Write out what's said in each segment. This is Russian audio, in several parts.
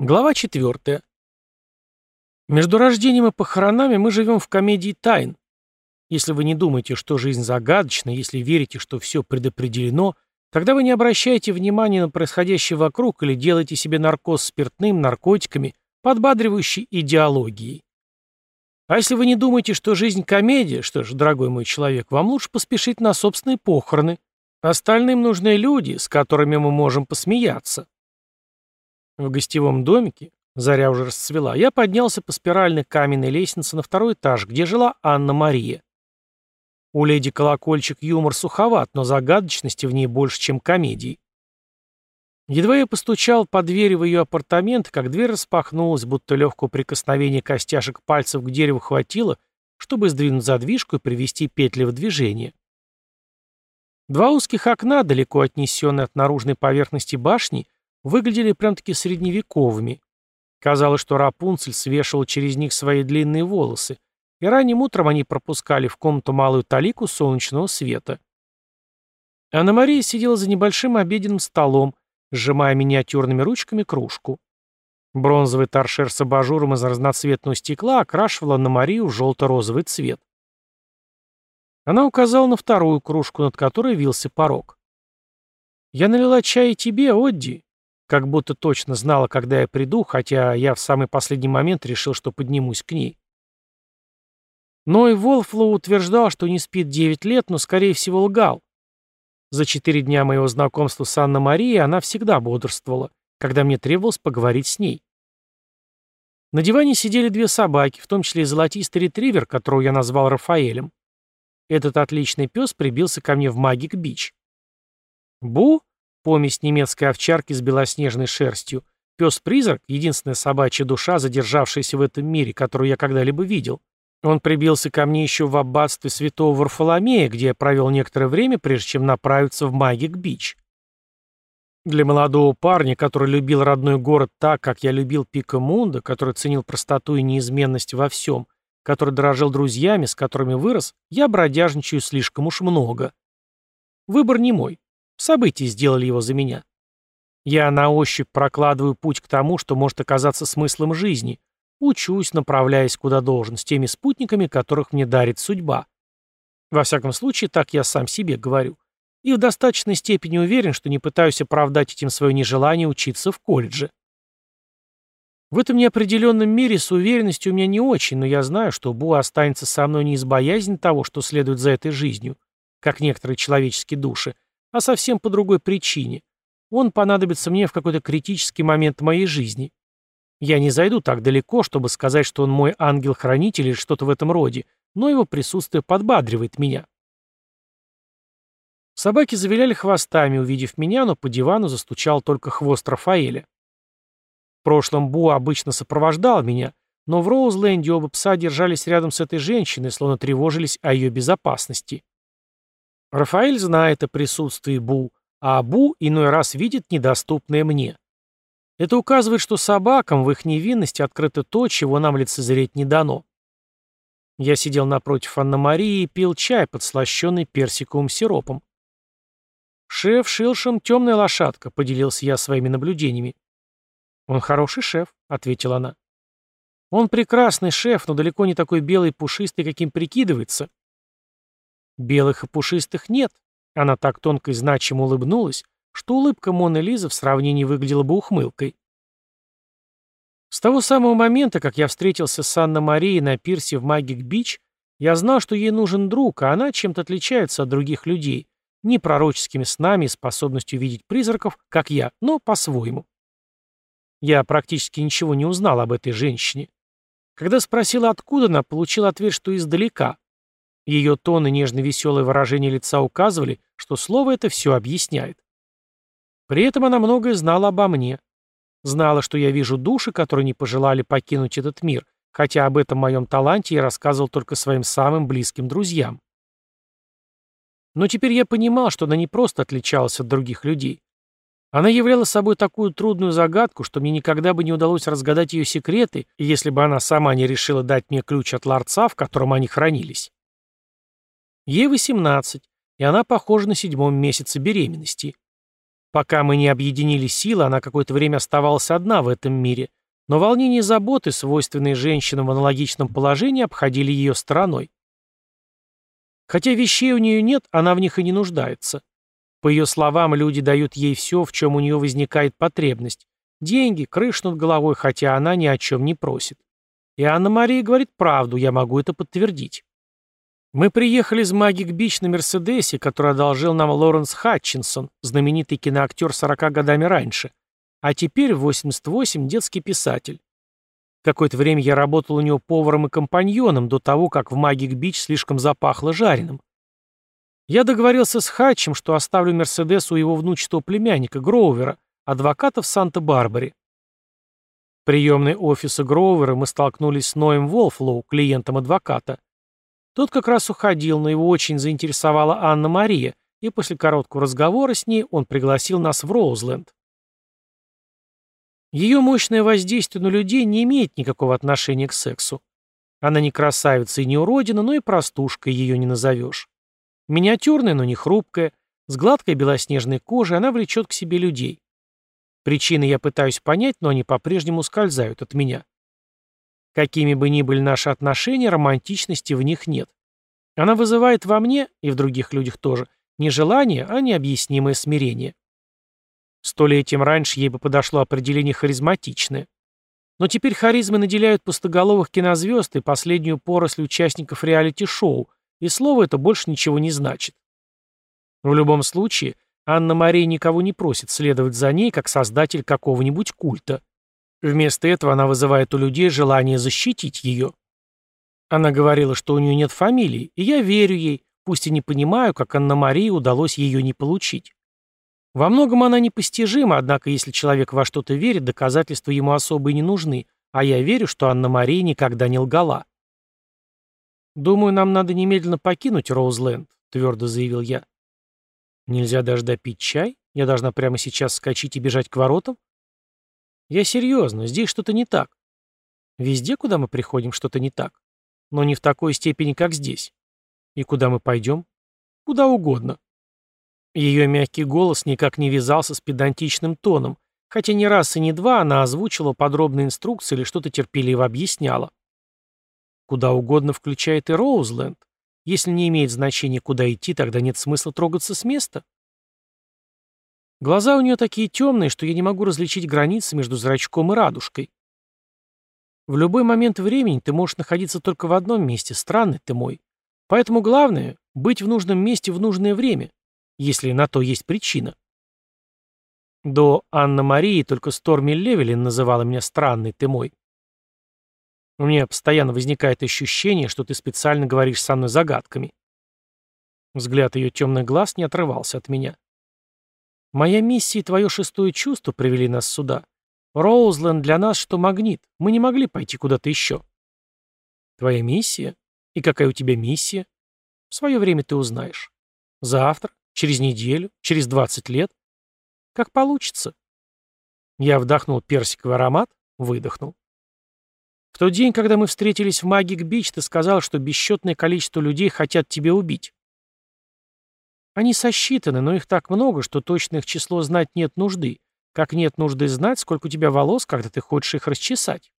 Глава 4. Между рождением и похоронами мы живем в комедии тайн. Если вы не думаете, что жизнь загадочна, если верите, что все предопределено, тогда вы не обращаете внимания на происходящее вокруг или делаете себе наркоз спиртным, наркотиками, подбадривающей идеологией. А если вы не думаете, что жизнь комедия, что ж, дорогой мой человек, вам лучше поспешить на собственные похороны. Остальным нужны люди, с которыми мы можем посмеяться. В гостевом домике, заря уже расцвела, я поднялся по спиральной каменной лестнице на второй этаж, где жила Анна-Мария. У леди Колокольчик юмор суховат, но загадочности в ней больше, чем комедий. Едва я постучал по двери в ее апартамент, как дверь распахнулась, будто легкого прикосновения костяшек пальцев к дереву хватило, чтобы сдвинуть задвижку и привести петли в движение. Два узких окна, далеко отнесенные от наружной поверхности башни, выглядели прям-таки средневековыми. Казалось, что Рапунцель свешивал через них свои длинные волосы, и ранним утром они пропускали в комнату малую талику солнечного света. Анна-Мария сидела за небольшим обеденным столом, сжимая миниатюрными ручками кружку. Бронзовый торшер с абажуром из разноцветного стекла окрашивал Анна-Марию в желто-розовый цвет. Она указала на вторую кружку, над которой вился порог. «Я налила чай и тебе, Одди. Как будто точно знала, когда я приду, хотя я в самый последний момент решил, что поднимусь к ней. Но и Волфлоу утверждал, что не спит 9 лет, но, скорее всего, лгал. За четыре дня моего знакомства с Анной-Марией она всегда бодрствовала, когда мне требовалось поговорить с ней. На диване сидели две собаки, в том числе и золотистый ретривер, которого я назвал Рафаэлем. Этот отличный пес прибился ко мне в Магик-Бич. Бу Помесь немецкой овчарки с белоснежной шерстью. Пес-призрак — единственная собачья душа, задержавшаяся в этом мире, которую я когда-либо видел. Он прибился ко мне еще в аббатстве святого Варфоломея, где я провел некоторое время, прежде чем направиться в Магик-Бич. Для молодого парня, который любил родной город так, как я любил Пика Мунда, который ценил простоту и неизменность во всем, который дорожил друзьями, с которыми вырос, я бродяжничаю слишком уж много. Выбор не мой. События сделали его за меня. Я на ощупь прокладываю путь к тому, что может оказаться смыслом жизни. Учусь, направляясь куда должен, с теми спутниками, которых мне дарит судьба. Во всяком случае, так я сам себе говорю. И в достаточной степени уверен, что не пытаюсь оправдать этим свое нежелание учиться в колледже. В этом неопределенном мире с уверенностью у меня не очень, но я знаю, что Бу останется со мной не из боязни того, что следует за этой жизнью, как некоторые человеческие души, а совсем по другой причине. Он понадобится мне в какой-то критический момент моей жизни. Я не зайду так далеко, чтобы сказать, что он мой ангел-хранитель или что-то в этом роде, но его присутствие подбадривает меня. Собаки завиляли хвостами, увидев меня, но по дивану застучал только хвост Рафаэля. В прошлом Бу обычно сопровождал меня, но в Роузленде оба пса держались рядом с этой женщиной, словно тревожились о ее безопасности. Рафаэль знает о присутствии Бу, а Бу иной раз видит недоступное мне. Это указывает, что собакам в их невинности открыто то, чего нам лицезреть не дано. Я сидел напротив Анна-Марии и пил чай, подслащенный персиковым сиропом. «Шеф Шилшем — темная лошадка», — поделился я своими наблюдениями. «Он хороший шеф», — ответила она. «Он прекрасный шеф, но далеко не такой белый и пушистый, каким прикидывается. Белых и пушистых нет. Она так тонко и значимо улыбнулась, что улыбка Моны Лизы в сравнении выглядела бы ухмылкой. С того самого момента, как я встретился с Анной-Марией на пирсе в Магик-Бич, я знал, что ей нужен друг, а она чем-то отличается от других людей, не пророческими снами и способностью видеть призраков, как я, но по-своему. Я практически ничего не узнал об этой женщине. Когда спросила, откуда она, получил ответ, что издалека. Ее тон и нежно-веселое выражение лица указывали, что слово это все объясняет. При этом она многое знала обо мне. Знала, что я вижу души, которые не пожелали покинуть этот мир, хотя об этом моем таланте я рассказывал только своим самым близким друзьям. Но теперь я понимал, что она не просто отличалась от других людей. Она являла собой такую трудную загадку, что мне никогда бы не удалось разгадать ее секреты, если бы она сама не решила дать мне ключ от ларца, в котором они хранились. Ей 18, и она похожа на седьмом месяце беременности. Пока мы не объединили силы, она какое-то время оставалась одна в этом мире, но волнения и заботы, свойственные женщинам в аналогичном положении, обходили ее стороной. Хотя вещей у нее нет, она в них и не нуждается. По ее словам, люди дают ей все, в чем у нее возникает потребность. Деньги, крышу над головой, хотя она ни о чем не просит. И Анна-Мария говорит правду, я могу это подтвердить. Мы приехали из Магик-Бич на Мерседесе, который одолжил нам Лоренс Хатчинсон, знаменитый киноактер 40 годами раньше, а теперь в 88 детский писатель. Какое-то время я работал у него поваром и компаньоном до того, как в Магик-Бич слишком запахло жареным. Я договорился с Хатчем, что оставлю Мерседес у его внучатого племянника, Гроувера, адвоката в Санта-Барбаре. В приемной офиса Гроувера мы столкнулись с Ноем Волфлоу, клиентом адвоката. Тот как раз уходил, но его очень заинтересовала Анна-Мария, и после короткого разговора с ней он пригласил нас в Роузленд. Ее мощное воздействие на людей не имеет никакого отношения к сексу. Она не красавица и не уродина, но и простушкой ее не назовешь. Миниатюрная, но не хрупкая, с гладкой белоснежной кожей она влечет к себе людей. Причины я пытаюсь понять, но они по-прежнему скользают от меня. Какими бы ни были наши отношения, романтичности в них нет. Она вызывает во мне, и в других людях тоже, не желание, а необъяснимое смирение. Столетием раньше ей бы подошло определение харизматичное. Но теперь харизмы наделяют пустоголовых кинозвезд и последнюю поросль участников реалити-шоу, и слово это больше ничего не значит. В любом случае, Анна-Мария никого не просит следовать за ней, как создатель какого-нибудь культа. Вместо этого она вызывает у людей желание защитить ее. Она говорила, что у нее нет фамилии, и я верю ей, пусть и не понимаю, как Анна-Марии удалось ее не получить. Во многом она непостижима, однако если человек во что-то верит, доказательства ему особо и не нужны, а я верю, что Анна-Мария никогда не лгала. «Думаю, нам надо немедленно покинуть Роузленд», — твердо заявил я. «Нельзя даже допить чай? Я должна прямо сейчас скачать и бежать к воротам?» Я серьезно, здесь что-то не так. Везде, куда мы приходим, что-то не так. Но не в такой степени, как здесь. И куда мы пойдем? Куда угодно. Ее мягкий голос никак не вязался с педантичным тоном, хотя ни раз и не два она озвучила подробные инструкции или что-то терпеливо объясняла. Куда угодно включает и Роузленд. Если не имеет значения, куда идти, тогда нет смысла трогаться с места. Глаза у нее такие темные, что я не могу различить границы между зрачком и радужкой. В любой момент времени ты можешь находиться только в одном месте, странный ты мой. Поэтому главное — быть в нужном месте в нужное время, если на то есть причина. До Анна-Марии только Сторми Левелин называла меня странный ты мой. У меня постоянно возникает ощущение, что ты специально говоришь со мной загадками. Взгляд ее темных глаз не отрывался от меня. Моя миссия и твое шестое чувство привели нас сюда. Роузленд для нас что магнит. Мы не могли пойти куда-то еще. Твоя миссия? И какая у тебя миссия? В свое время ты узнаешь. Завтра, через неделю, через 20 лет. Как получится. Я вдохнул персиковый аромат, выдохнул. В тот день, когда мы встретились в Магик-Бич, ты сказал, что бесчетное количество людей хотят тебя убить. Они сосчитаны, но их так много, что точно их число знать нет нужды. Как нет нужды знать, сколько у тебя волос, когда ты хочешь их расчесать.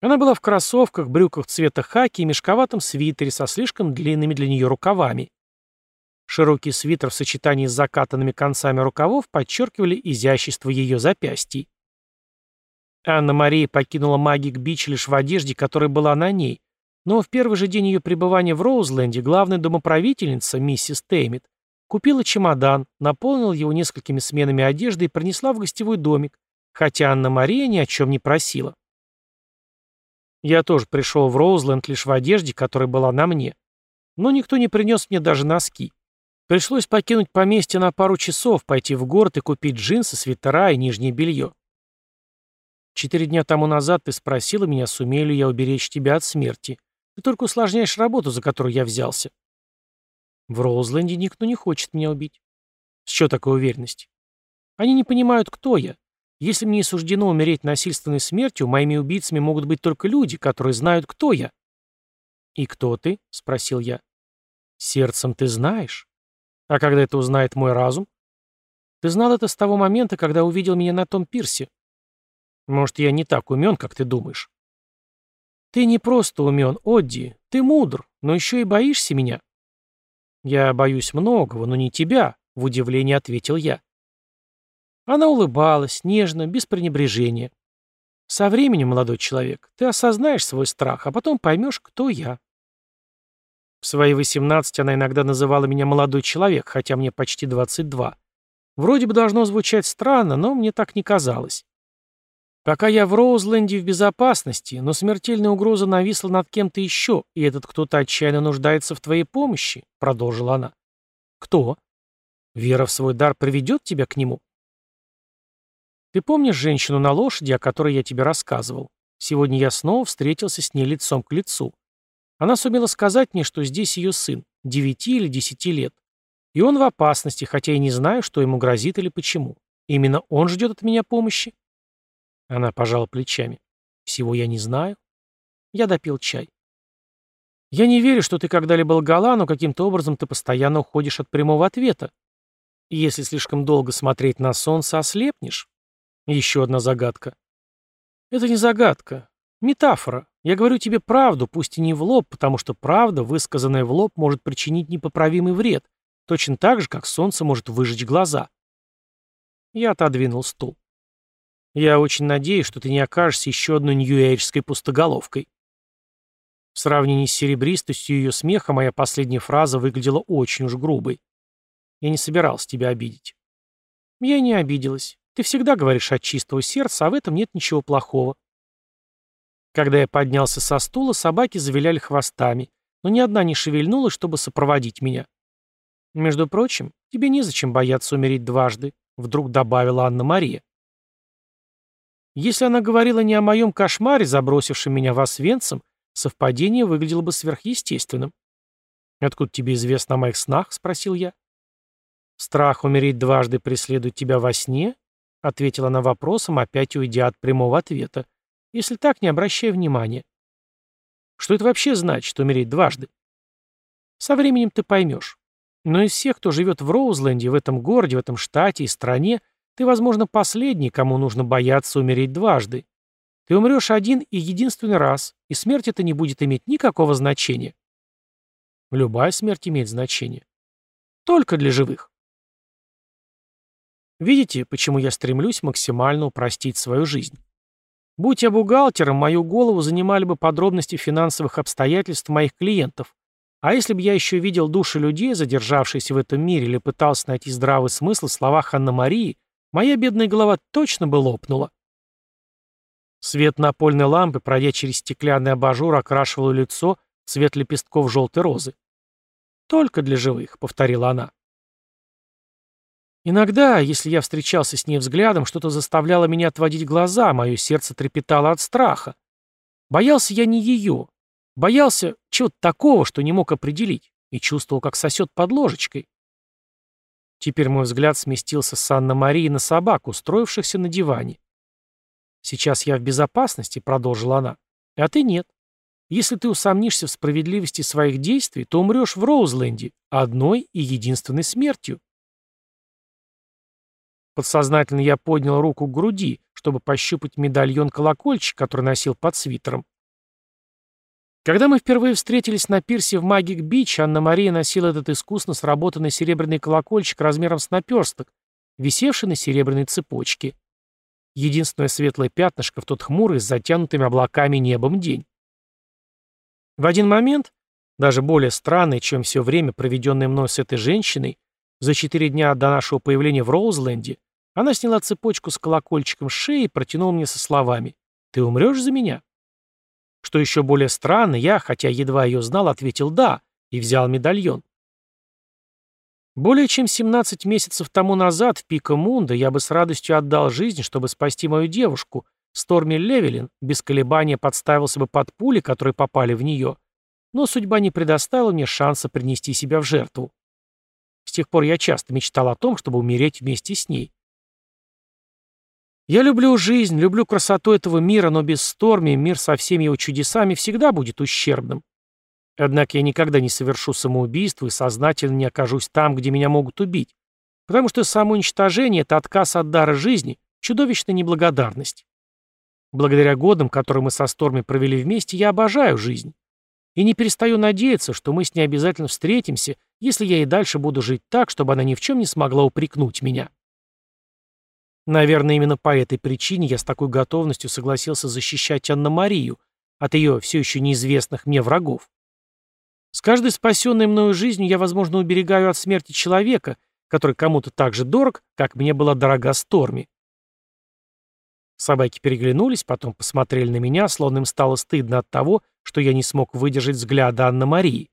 Она была в кроссовках, брюках цвета хаки и мешковатом свитере со слишком длинными для нее рукавами. Широкий свитер в сочетании с закатанными концами рукавов подчеркивали изящество ее запястий. Анна-Мария покинула Магик-Бич лишь в одежде, которая была на ней, но в первый же день ее пребывания в Роузленде главная домоправительница, миссис Теймит, купила чемодан, наполнила его несколькими сменами одежды и принесла в гостевой домик, хотя Анна-Мария ни о чем не просила. Я тоже пришел в Роузленд лишь в одежде, которая была на мне. Но никто не принес мне даже носки. Пришлось покинуть поместье на пару часов, пойти в город и купить джинсы, свитера и нижнее белье. Четыре дня тому назад ты спросила меня, сумею ли я уберечь тебя от смерти. Ты только усложняешь работу, за которую я взялся. В Роузленде никто не хочет меня убить. С чего такая уверенность? Они не понимают, кто я. Если мне суждено умереть насильственной смертью, моими убийцами могут быть только люди, которые знают, кто я. «И кто ты?» — спросил я. «Сердцем ты знаешь. А когда это узнает мой разум? Ты знал это с того момента, когда увидел меня на том пирсе. Может, я не так умен, как ты думаешь. Ты не просто умен, Одди, ты мудр, но еще и боишься меня. Я боюсь многого, но не тебя, в удивлении ответил я. Она улыбалась, нежно, без пренебрежения. Со временем, молодой человек, ты осознаешь свой страх, а потом поймешь, кто я. В свои 18 она иногда называла меня молодой человек, хотя мне почти 22. Вроде бы должно звучать странно, но мне так не казалось. Пока я в Роузленде в безопасности, но смертельная угроза нависла над кем-то еще, и этот кто-то отчаянно нуждается в твоей помощи, продолжила она. Кто? Вера в свой дар приведет тебя к нему? Ты помнишь женщину на лошади, о которой я тебе рассказывал? Сегодня я снова встретился с ней лицом к лицу. Она сумела сказать мне, что здесь ее сын, девяти или десяти лет. И он в опасности, хотя и не знаю, что ему грозит или почему. Именно он ждет от меня помощи? Она пожала плечами. Всего я не знаю. Я допил чай. Я не верю, что ты когда-либо лгала, но каким-то образом ты постоянно уходишь от прямого ответа. Если слишком долго смотреть на солнце, ослепнешь. Еще одна загадка. Это не загадка. Метафора. Я говорю тебе правду, пусть и не в лоб, потому что правда, высказанная в лоб, может причинить непоправимый вред, точно так же, как солнце может выжечь глаза. Я отодвинул стул. Я очень надеюсь, что ты не окажешься еще одной нью-эйджской пустоголовкой. В сравнении с серебристостью ее смеха моя последняя фраза выглядела очень уж грубой. Я не собирался тебя обидеть. Я не обиделась. Ты всегда говоришь от чистого сердца, а в этом нет ничего плохого. Когда я поднялся со стула, собаки завиляли хвостами, но ни одна не шевельнулась, чтобы сопроводить меня. Между прочим, тебе незачем бояться умереть дважды, вдруг добавила Анна-Мария. Если она говорила не о моем кошмаре, забросившем меня в Освенцим, совпадение выглядело бы сверхъестественным. «Откуда тебе известно о моих снах?» — спросил я. «Страх умереть дважды преследует тебя во сне?» — ответила она вопросом, опять уйдя от прямого ответа. «Если так, не обращай внимания». «Что это вообще значит, умереть дважды?» «Со временем ты поймешь. Но из всех, кто живет в Роузленде, в этом городе, в этом штате и стране, ты, возможно, последний, кому нужно бояться умереть дважды. Ты умрешь один и единственный раз, и смерть это не будет иметь никакого значения. Любая смерть имеет значение. Только для живых. Видите, почему я стремлюсь максимально упростить свою жизнь? Будь я бухгалтером, мою голову занимали бы подробности финансовых обстоятельств моих клиентов. А если бы я еще видел души людей, задержавшихся в этом мире, или пытался найти здравый смысл в словах Анна-Марии, Моя бедная голова точно бы лопнула. Свет напольной лампы, пройдя через стеклянный абажур, окрашивал лицо цвет лепестков желтой розы. «Только для живых», — повторила она. Иногда, если я встречался с ней взглядом, что-то заставляло меня отводить глаза, мое сердце трепетало от страха. Боялся я не ее. Боялся чего-то такого, что не мог определить, и чувствовал, как сосет под ложечкой. Теперь мой взгляд сместился с Анна-Марии на собаку, устроившихся на диване. «Сейчас я в безопасности», — продолжила она, — «а ты нет. Если ты усомнишься в справедливости своих действий, то умрешь в Роузленде одной и единственной смертью». Подсознательно я поднял руку к груди, чтобы пощупать медальон-колокольчик, который носил под свитером. Когда мы впервые встретились на пирсе в Магик-Бич, Анна-Мария носила этот искусно сработанный серебряный колокольчик размером с наперсток, висевший на серебряной цепочке. Единственное светлое пятнышко в тот хмурый с затянутыми облаками небом день. В один момент, даже более странный, чем все время, проведенное мной с этой женщиной, за четыре дня до нашего появления в Роузленде, она сняла цепочку с колокольчиком с шеи и протянула мне со словами «Ты умрешь за меня?» Что еще более странно, я, хотя едва ее знал, ответил «да» и взял медальон. Более чем 17 месяцев тому назад в Пика Мунда я бы с радостью отдал жизнь, чтобы спасти мою девушку, Сторми Левелин, без колебания подставился бы под пули, которые попали в нее, но судьба не предоставила мне шанса принести себя в жертву. С тех пор я часто мечтал о том, чтобы умереть вместе с ней. Я люблю жизнь, люблю красоту этого мира, но без Сторми мир со всеми его чудесами всегда будет ущербным. Однако я никогда не совершу самоубийство и сознательно не окажусь там, где меня могут убить. Потому что самоуничтожение — это отказ от дара жизни, чудовищная неблагодарность. Благодаря годам, которые мы со Сторми провели вместе, я обожаю жизнь. И не перестаю надеяться, что мы с ней обязательно встретимся, если я и дальше буду жить так, чтобы она ни в чем не смогла упрекнуть меня. Наверное, именно по этой причине я с такой готовностью согласился защищать Анна-Марию от ее все еще неизвестных мне врагов. С каждой спасенной мною жизнью я, возможно, уберегаю от смерти человека, который кому-то так же дорог, как мне была дорога Сторми. Собаки переглянулись, потом посмотрели на меня, словно им стало стыдно от того, что я не смог выдержать взгляда Анны-Марии.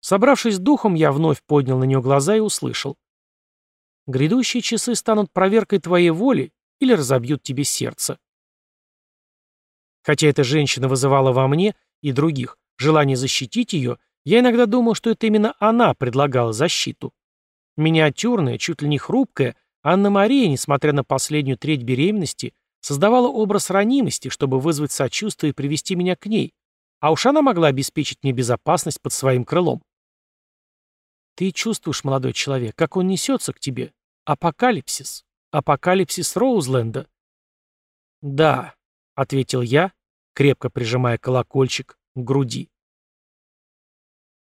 Собравшись духом, я вновь поднял на нее глаза и услышал. «Грядущие часы станут проверкой твоей воли или разобьют тебе сердце». Хотя эта женщина вызывала во мне и других желание защитить ее, я иногда думал, что это именно она предлагала защиту. Миниатюрная, чуть ли не хрупкая, Анна-Мария, несмотря на последнюю треть беременности, создавала образ ранимости, чтобы вызвать сочувствие и привести меня к ней, а уж она могла обеспечить мне безопасность под своим крылом. Ты чувствуешь, молодой человек, как он несется к тебе? Апокалипсис. Апокалипсис Роузленда. Да, — ответил я, крепко прижимая колокольчик к груди.